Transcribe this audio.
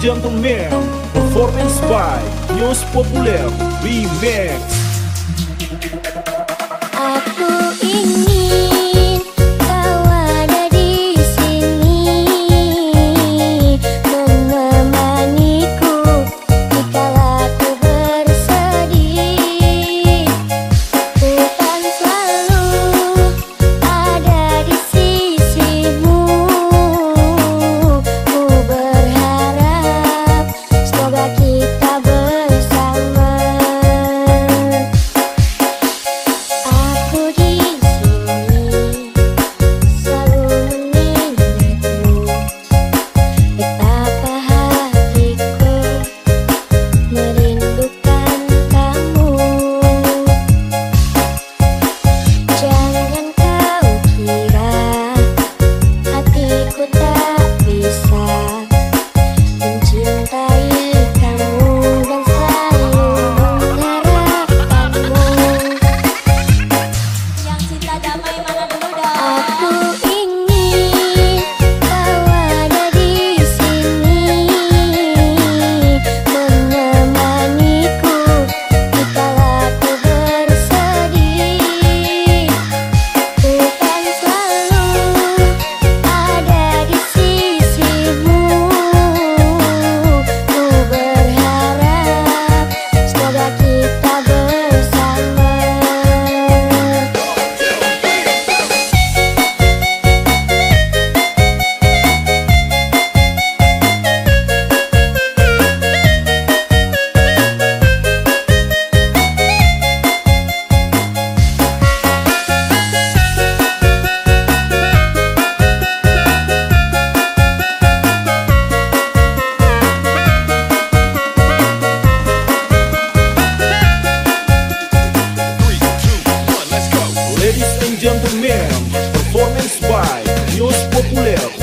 and gentlemen, performance by News Populer Remix. Aku ingin Ladies and gentlemen, performance by News Popular.